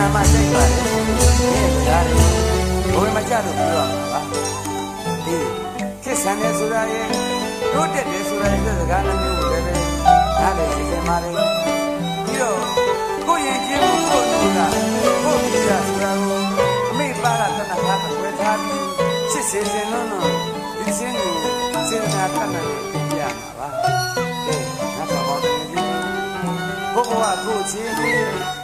နာမစိတ်ပါတယ်ဒီဒါတွေဘယ်မှာကြလို့ပြောရမှာပါဒီသစ္စာနဲ့ဆိုတာရဲ့တို့တက်တယ်ဆိုတာရဲ့စကားနှမျိုးကိုလည်းပဲနားလည်သိနေပါလေပြီးတော့ကိုယ့်ရဲ့ချင်းကိုကိုယ်တို့ကကိုယ့်ပြည်ရဆိုတာကိုအမိပါရတနာထားတဲ့ဝေထားပြီးချစ်စေစေလုံးလုံးဒီချင်းကိုစေတနာတတ်နိုင်ပြရမှာပါကဲငါတော့ဘောတယ်ဒီဘုရားကိုချင်း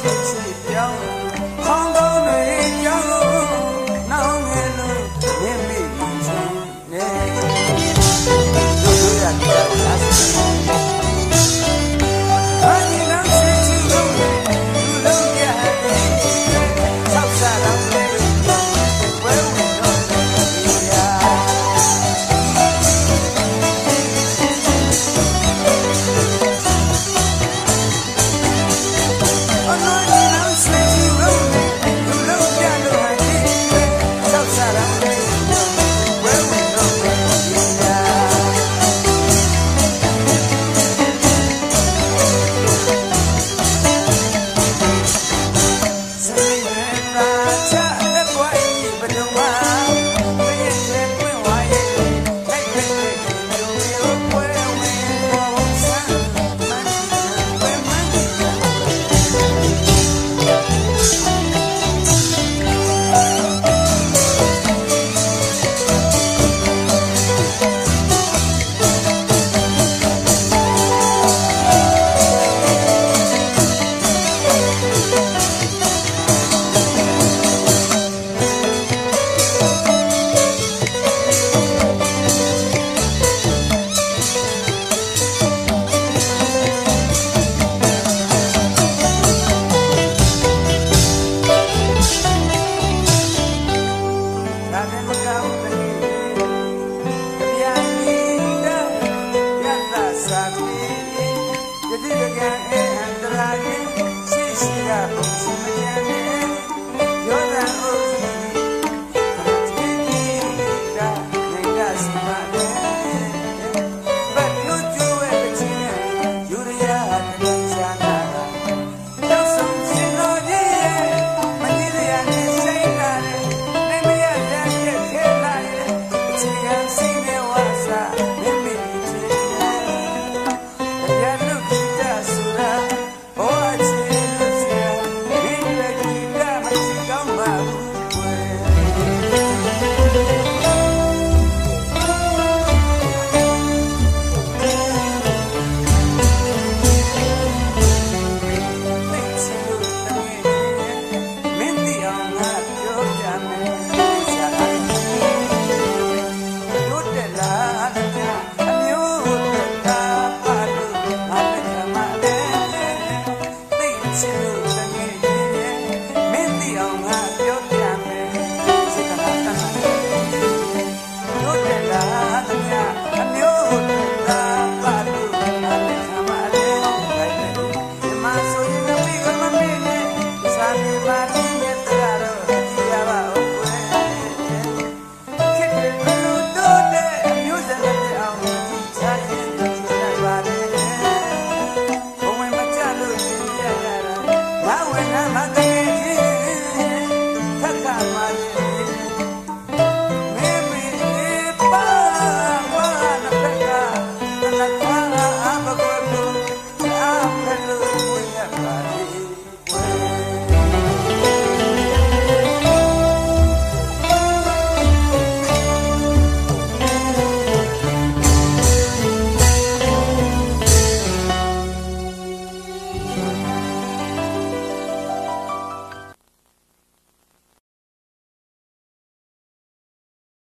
Thank you. yeah,